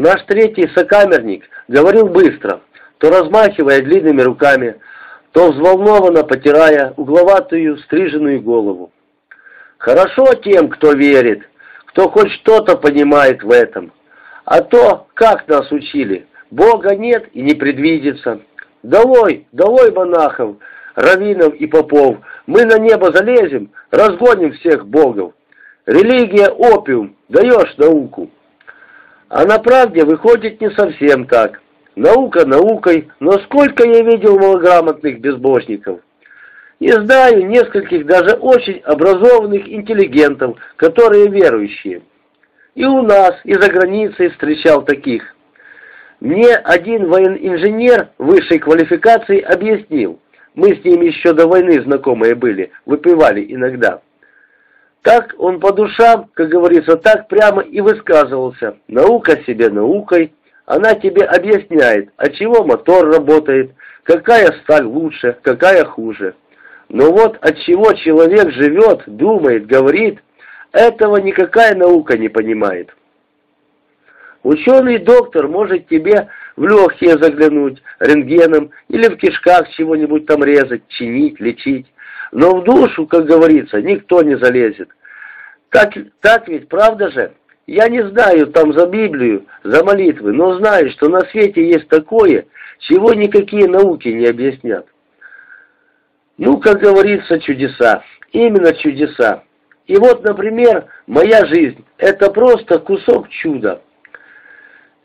Наш третий сокамерник говорил быстро, то размахивая длинными руками, то взволнованно потирая угловатую стриженную голову. Хорошо тем, кто верит, кто хоть что-то понимает в этом. А то, как нас учили, Бога нет и не предвидится. Долой, долой монахов, раввинов и попов, мы на небо залезем, разгоним всех богов. Религия – опиум, даешь науку. А на правде выходит не совсем так. Наука наукой, но сколько я видел малограмотных безбожников. И знаю нескольких даже очень образованных интеллигентов, которые верующие. И у нас, и за границей встречал таких. Мне один военинженер высшей квалификации объяснил, мы с ним еще до войны знакомые были, выпивали иногда. Так он по душам, как говорится, так прямо и высказывался. Наука себе наукой, она тебе объясняет, от чего мотор работает, какая сталь лучше, какая хуже. Но вот от чего человек живет, думает, говорит, этого никакая наука не понимает. Ученый-доктор может тебе в легкие заглянуть рентгеном или в кишках чего-нибудь там резать, чинить, лечить. Но в душу, как говорится, никто не залезет. Так, так ведь, правда же? Я не знаю там за Библию, за молитвы, но знаю, что на свете есть такое, чего никакие науки не объяснят. Ну, как говорится, чудеса. Именно чудеса. И вот, например, моя жизнь – это просто кусок чуда.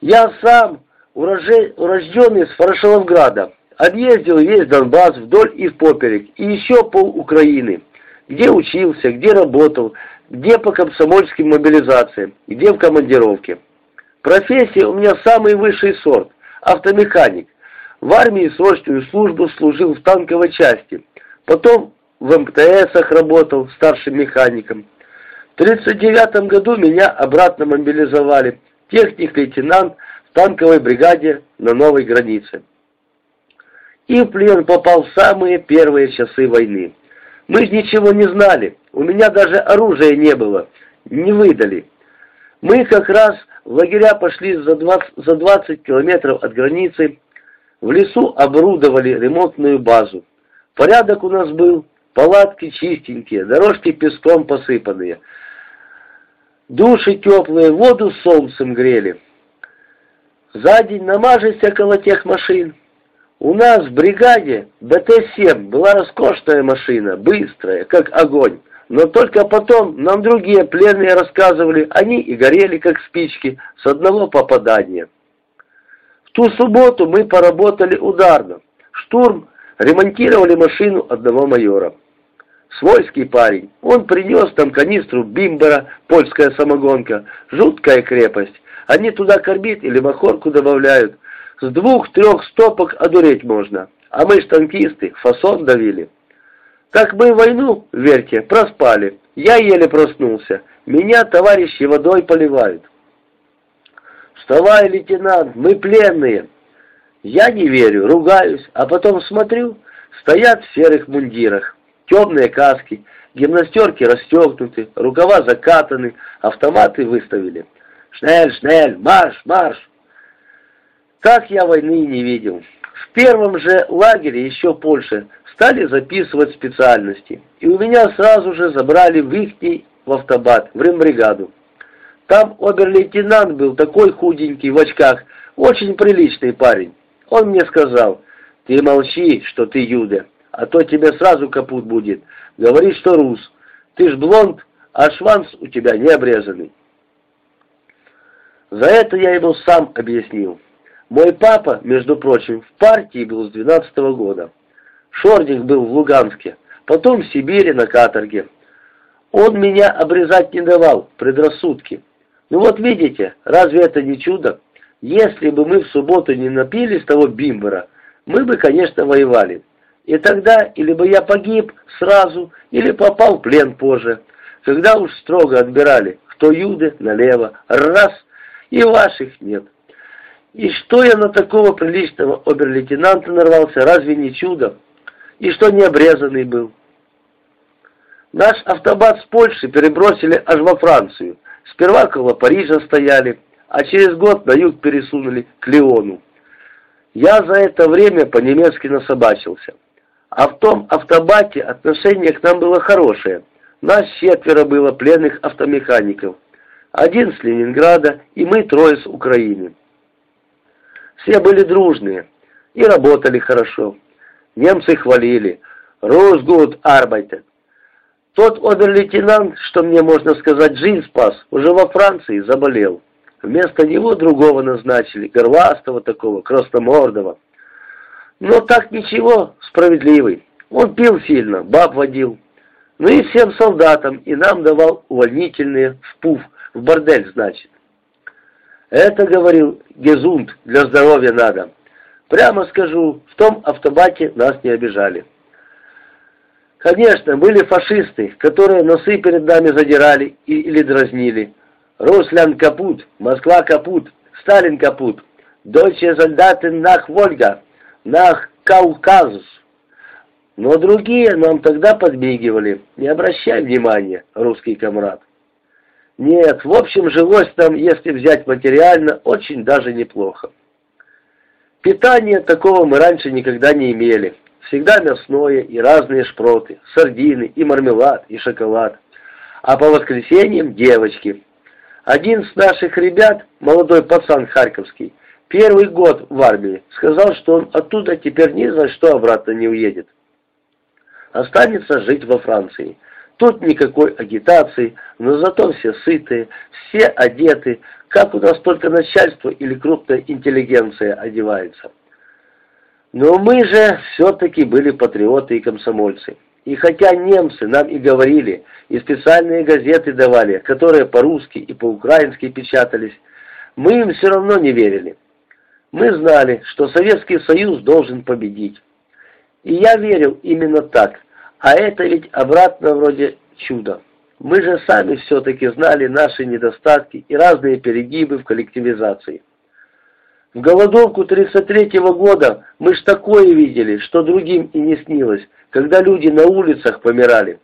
Я сам, урожденный с Ворошиловграда, объездил весь Донбасс вдоль и поперек, и еще пол Украины, где учился, где работал, где по комсомольским мобилизациям, где в командировке. Профессия у меня самый высший сорт – автомеханик. В армии срочную службу служил в танковой части, потом в МТСах работал старшим механиком. В 1939 году меня обратно мобилизовали, техник-лейтенант в танковой бригаде на новой границе. И в плен попал в самые первые часы войны. Мы ничего не знали, у меня даже оружия не было, не выдали. Мы как раз в лагеря пошли за 20, за 20 километров от границы, в лесу оборудовали ремонтную базу. Порядок у нас был, палатки чистенькие, дорожки песком посыпанные. Души теплые, воду солнцем грели. За день намажешься около тех машин. У нас в бригаде БТ-7 была роскошная машина, быстрая, как огонь. Но только потом нам другие пленные рассказывали, они и горели, как спички, с одного попадания. В ту субботу мы поработали ударно. Штурм ремонтировали машину одного майора. Свойский парень. Он принес там канистру бимбера, польская самогонка. Жуткая крепость. Они туда корбит или махорку добавляют. С двух-трех стопок одуреть можно. А мы ж танкисты, фасон давили. Как мы войну, верьте, проспали. Я еле проснулся. Меня товарищи водой поливают. Вставай, лейтенант, мы пленные. Я не верю, ругаюсь, а потом смотрю, стоят в серых мундирах, темные каски, гимнастерки расстегнуты, рукава закатаны, автоматы выставили. Шнель, шнель, марш, марш! Так я войны не видел. В первом же лагере, еще Польше, стали записывать специальности. И у меня сразу же забрали в ихний в автобат, в рембригаду. Там обер-лейтенант был такой худенький, в очках, очень приличный парень. Он мне сказал, ты молчи, что ты юда, а то тебе сразу капут будет. Говори, что рус. Ты ж блонд, а шванс у тебя не обрезанный. За это я ему сам объяснил. Мой папа, между прочим, в партии был с 12 -го года. Шорник был в Луганске, потом в Сибири на каторге. Он меня обрезать не давал, предрассудки. Ну вот видите, разве это не чудо? Если бы мы в субботу не напились того бимбера, мы бы, конечно, воевали. И тогда или бы я погиб сразу, или попал в плен позже. Когда уж строго отбирали, кто юды, налево, раз, и ваших нет. И что я на такого приличного обер-лейтенанта нарвался, разве не чудо? И что не обрезанный был? Наш автобат с Польши перебросили аж во Францию. Сперва около Парижа стояли, а через год на юг пересунули к Леону. Я за это время по-немецки насобачился. А в том автобате отношение к нам было хорошее. Нас четверо было пленных автомехаников. Один с Ленинграда и мы трое с Украины. Все были дружные и работали хорошо. Немцы хвалили. «Русгуд arbeitet». Тот обер-лейтенант, что мне, можно сказать, жизнь спас, уже во Франции заболел. Вместо него другого назначили, горластого такого, красномордого. Но так ничего, справедливый. Он пил сильно, баб водил. Ну и всем солдатам, и нам давал увольнительные в пуф, в бордель, значит. Это, говорил Гезунд, для здоровья надо. Прямо скажу, в том автобаке нас не обижали. Конечно, были фашисты, которые носы перед нами задирали или дразнили. Руслан капут, Москва капут, Сталин капут, Deutsche Soldaten nach Вольга, nach Кауказ. Но другие нам тогда подмигивали. Не обращай внимания, русский комрад. Нет, в общем, жилось там, если взять материально, очень даже неплохо. Питания такого мы раньше никогда не имели. Всегда мясное и разные шпроты, сардины и мармелад, и шоколад. А по воскресеньям девочки. Один с наших ребят, молодой пацан харьковский, первый год в армии, сказал, что он оттуда теперь ни за что обратно не уедет. Останется жить во Франции. Тут никакой агитации, но зато все сытые, все одеты, как у нас только начальство или крупная интеллигенция одевается. Но мы же все-таки были патриоты и комсомольцы. И хотя немцы нам и говорили, и специальные газеты давали, которые по-русски и по-украински печатались, мы им все равно не верили. Мы знали, что Советский Союз должен победить. И я верил именно так, а это ведь обратно вроде чуда. Мы же сами все-таки знали наши недостатки и разные перегибы в коллективизации. В голодовку 33-го года мы ж такое видели, что другим и не снилось, когда люди на улицах помирали.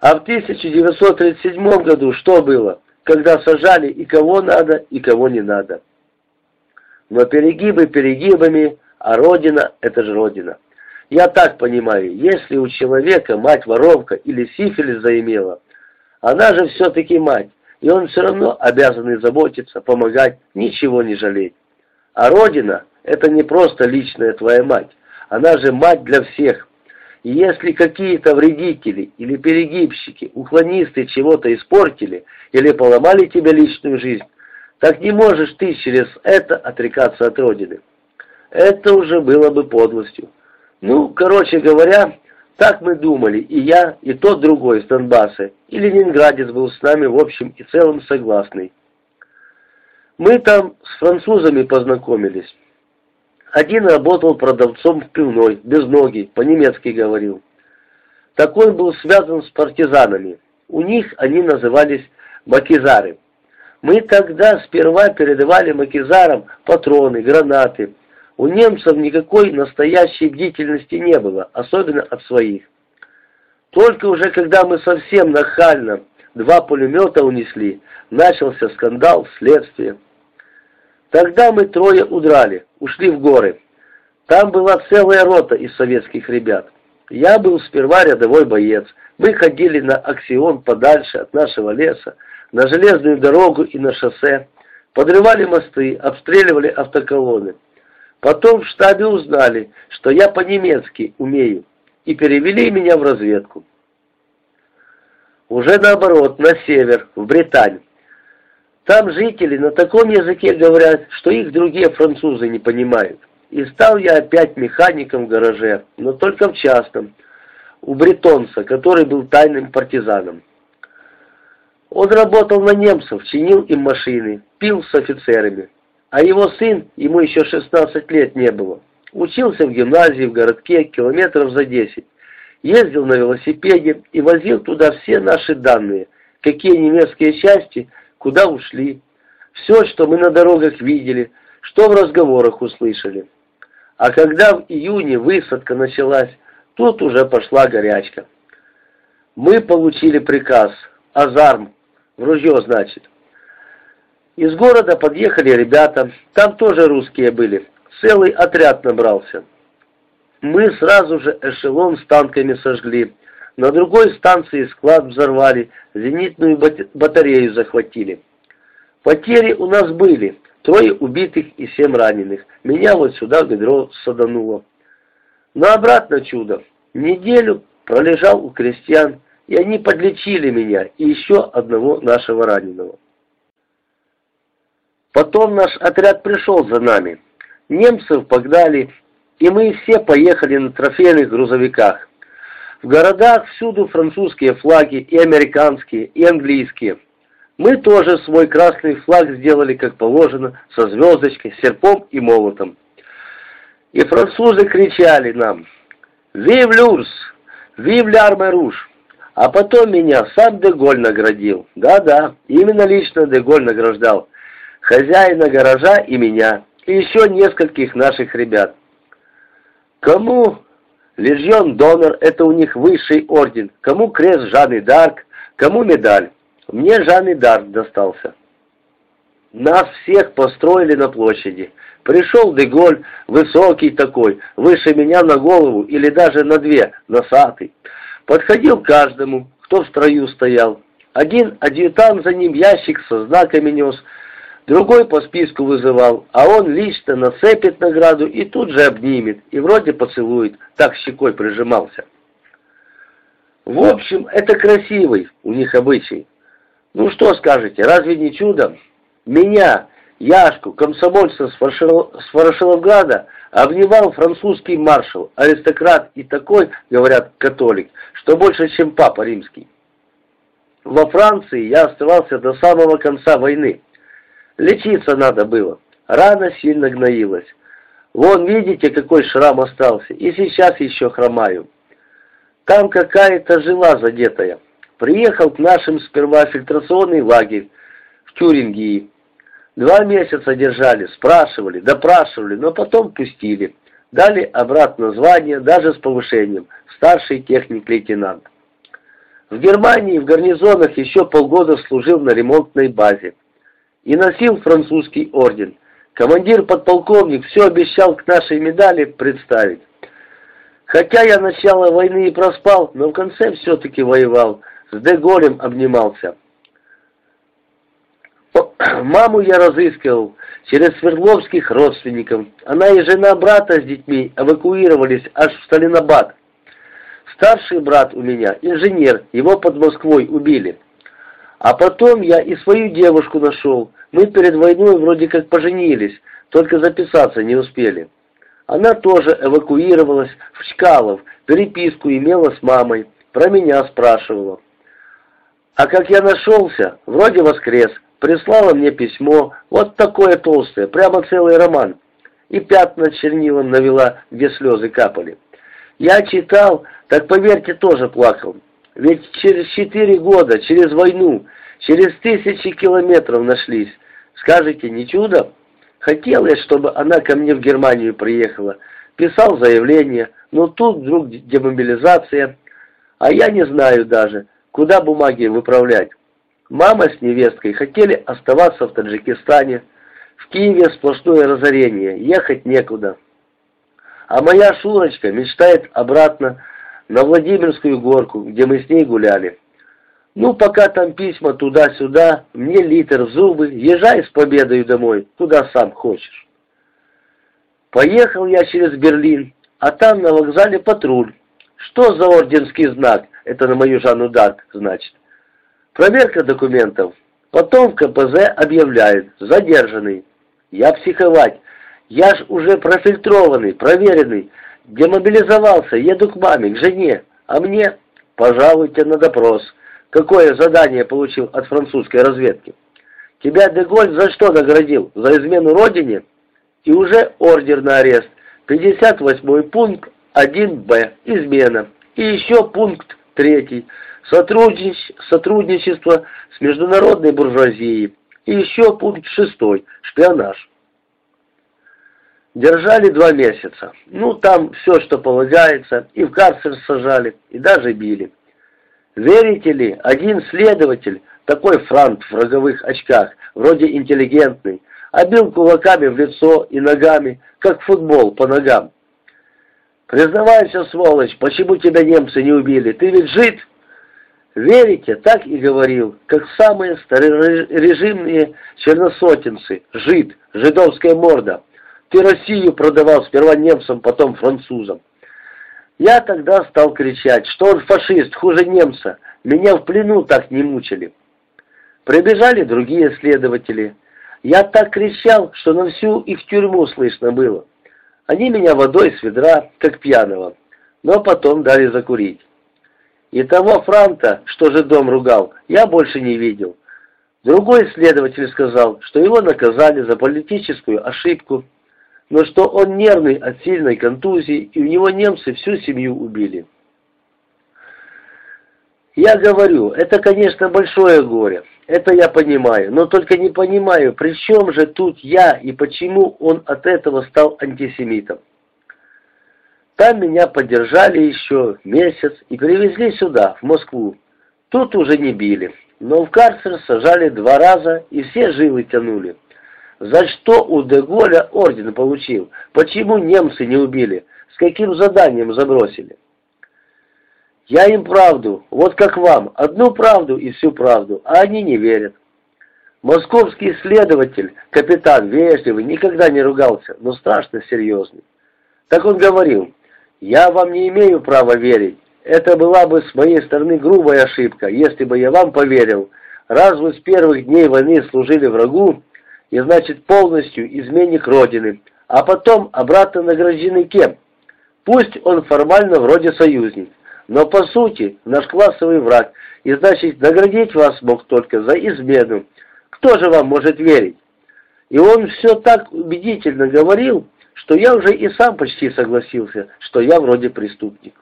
А в 1937 году что было, когда сажали и кого надо, и кого не надо. Но перегибы перегибами, а Родина – это же Родина. Я так понимаю, если у человека мать воровка или сифилис заимела, она же все-таки мать, и он все равно обязан заботиться, помогать, ничего не жалеть. А Родина – это не просто личная твоя мать, она же мать для всех. И если какие-то вредители или перегибщики, уклонисты чего-то испортили или поломали тебе личную жизнь, так не можешь ты через это отрекаться от Родины. Это уже было бы подлостью. Ну, короче говоря, так мы думали, и я, и тот другой из Донбасса, и ленинградец был с нами в общем и целом согласный. Мы там с французами познакомились. Один работал продавцом в пивной, без ноги, по-немецки говорил. Такой был связан с партизанами. У них они назывались макизары. Мы тогда сперва передавали макизарам патроны, гранаты. У немцев никакой настоящей бдительности не было, особенно от своих. Только уже когда мы совсем нахально два пулемета унесли, начался скандал, следствие. Тогда мы трое удрали, ушли в горы. Там была целая рота из советских ребят. Я был сперва рядовой боец. Мы ходили на аксион подальше от нашего леса, на железную дорогу и на шоссе, подрывали мосты, обстреливали автоколонны. Потом в штабе узнали, что я по-немецки умею, и перевели меня в разведку. Уже наоборот, на север, в Британь. Там жители на таком языке говорят, что их другие французы не понимают. И стал я опять механиком в гараже, но только в частном, у бретонца, который был тайным партизаном. Он работал на немцев, чинил им машины, пил с офицерами. А его сын, ему еще 16 лет не было, учился в гимназии в городке километров за 10, ездил на велосипеде и возил туда все наши данные, какие немецкие части – куда ушли, все, что мы на дорогах видели, что в разговорах услышали. А когда в июне высадка началась, тут уже пошла горячка. Мы получили приказ, азарм, в ружье, значит. Из города подъехали ребята, там тоже русские были, целый отряд набрался. Мы сразу же эшелон с танками сожгли, на другой станции склад взорвали, зенитную батарею захватили. Потери у нас были, трое убитых и семь раненых. Меня вот сюда ведро садануло. Но обратно чудо. Неделю пролежал у крестьян, и они подлечили меня и еще одного нашего раненого. Потом наш отряд пришел за нами. Немцев погнали, и мы все поехали на трофейных грузовиках. В городах всюду французские флаги, и американские, и английские. Мы тоже свой красный флаг сделали, как положено, со звездочкой, серпом и молотом. И французы кричали нам «Вив люрс! Вив лярме руж!» А потом меня сам Деголь наградил. Да-да, именно лично Деголь награждал. Хозяина гаража и меня, и еще нескольких наших ребят. Кому Лежьон Донор – это у них высший орден, кому крест Жанны Дарк, кому медаль. Мне Жанны Дарк достался. Нас всех построили на площади. Пришел Деголь, высокий такой, выше меня на голову или даже на две, носатый. Подходил к каждому, кто в строю стоял. Один адъютант за ним ящик со знаками нес – Другой по списку вызывал, а он лично нацепит награду и тут же обнимет, и вроде поцелует, так щекой прижимался. В общем, это красивый у них обычай. Ну что скажете, разве не чудо? Меня, Яшку, комсомольца с, Ворошил... с Ворошиловграда, обнимал французский маршал, аристократ и такой, говорят, католик, что больше, чем папа римский. Во Франции я оставался до самого конца войны. Лечиться надо было. Рана сильно гноилась. Вон, видите, какой шрам остался, и сейчас еще хромаю. Там какая-то жила задетая. Приехал к нашим сперва фильтрационный лагерь в Тюрингии. Два месяца держали, спрашивали, допрашивали, но потом пустили. Дали обратно звание, даже с повышением, старший техник-лейтенант. В Германии в гарнизонах еще полгода служил на ремонтной базе и носил французский орден. Командир-подполковник все обещал к нашей медали представить. Хотя я начало войны и проспал, но в конце все-таки воевал, с Деголем обнимался. Маму я разыскивал через Свердловских родственников. Она и жена брата с детьми эвакуировались аж в Сталинобад. Старший брат у меня, инженер, его под Москвой убили. А потом я и свою девушку нашел. Мы перед войной вроде как поженились, только записаться не успели. Она тоже эвакуировалась в Чкалов, переписку имела с мамой, про меня спрашивала. А как я нашелся, вроде воскрес, прислала мне письмо, вот такое толстое, прямо целый роман. И пятна чернилом навела, где слезы капали. Я читал, так поверьте, тоже плакал. Ведь через четыре года, через войну, через тысячи километров нашлись. Скажете, не чудо? Хотелось, чтобы она ко мне в Германию приехала. Писал заявление, но тут вдруг демобилизация. А я не знаю даже, куда бумаги выправлять. Мама с невесткой хотели оставаться в Таджикистане. В Киеве сплошное разорение, ехать некуда. А моя Шурочка мечтает обратно на Владимирскую горку, где мы с ней гуляли. Ну, пока там письма туда-сюда, мне литр в зубы, езжай с победой домой, куда сам хочешь. Поехал я через Берлин, а там на вокзале патруль. Что за орденский знак? Это на мою Жанну Дарк, значит. Проверка документов. Потом КПЗ объявляют, задержанный. Я психовать. Я ж уже профильтрованный, проверенный. Демобилизовался, еду к маме, к жене, а мне, пожалуйте на допрос. Какое задание получил от французской разведки? Тебя Деголь за что наградил? За измену родине? И уже ордер на арест. 58 пункт 1Б. Измена. И еще пункт 3. Сотруднич... Сотрудничество с международной буржуазией. И еще пункт 6. Шпионаж. Держали два месяца. Ну, там все, что полагается, и в карцер сажали, и даже били. Верите ли, один следователь такой франт в роговых очках, вроде интеллигентный, а бил кулаками в лицо и ногами, как футбол по ногам. «Признавайся, сволочь, почему тебя немцы не убили? Ты ведь жид?» «Верите?» — так и говорил, как самые старорежимные черносотенцы. Жид, жидовская морда. Ты Россию продавал сперва немцам, потом французам. Я тогда стал кричать, что он фашист, хуже немца. Меня в плену так не мучили. Прибежали другие следователи. Я так кричал, что на всю их тюрьму слышно было. Они меня водой с ведра, как пьяного, но потом дали закурить. И того франта, что же дом ругал, я больше не видел. Другой следователь сказал, что его наказали за политическую ошибку, но что он нервный от сильной контузии, и у него немцы всю семью убили. Я говорю, это, конечно, большое горе, это я понимаю, но только не понимаю, при чем же тут я и почему он от этого стал антисемитом. Там меня поддержали еще месяц и привезли сюда, в Москву. Тут уже не били, но в карцер сажали два раза и все жилы тянули. За что у Деголя орден получил? Почему немцы не убили? С каким заданием забросили? Я им правду, вот как вам, одну правду и всю правду, а они не верят. Московский следователь, капитан вежливый, никогда не ругался, но страшно серьезный. Так он говорил, я вам не имею права верить. Это была бы с моей стороны грубая ошибка, если бы я вам поверил. Раз вы с первых дней войны служили врагу, и значит полностью изменник Родины, а потом обратно награждены кем? Пусть он формально вроде союзник, но по сути наш классовый враг, и значит наградить вас мог только за измену. Кто же вам может верить? И он все так убедительно говорил, что я уже и сам почти согласился, что я вроде преступник.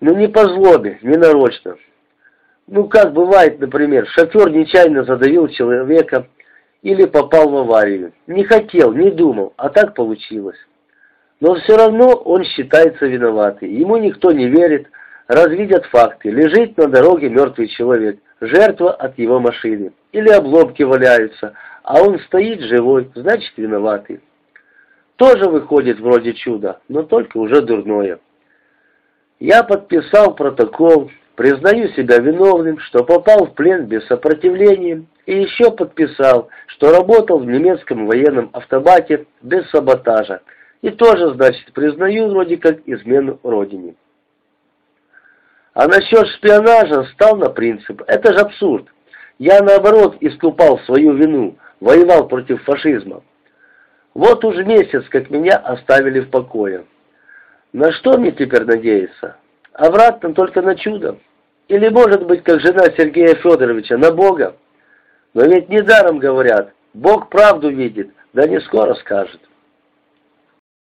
Ну не по злобе, не нарочно. Ну как бывает, например, шофер нечаянно задавил человека или попал в аварию. Не хотел, не думал, а так получилось. Но все равно он считается виноватым. Ему никто не верит, развидят факты. Лежит на дороге мертвый человек, жертва от его машины. Или обломки валяются, а он стоит живой, значит виноватый. Тоже выходит вроде чуда, но только уже дурное. Я подписал протокол, признаю себя виновным, что попал в плен без сопротивления, и еще подписал, что работал в немецком военном автобате без саботажа, и тоже, значит, признаю вроде как измену родине. А насчет шпионажа стал на принцип. Это же абсурд. Я, наоборот, искупал свою вину, воевал против фашизма. Вот уже месяц, как меня оставили в покое. На что мне теперь надеяться? Обратно только на чудо. Или, может быть, как жена Сергея Федоровича, на Бога. Но ведь недаром говорят, Бог правду видит, да не скоро скажет.